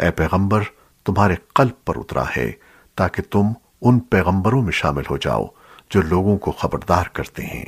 اے پیغمبر، تمہارے قلب پر اترا ہے تاکہ تم ان پیغمبروں میں شامل ہو جاؤ جو لوگوں کو خبردار کرتے ہیں۔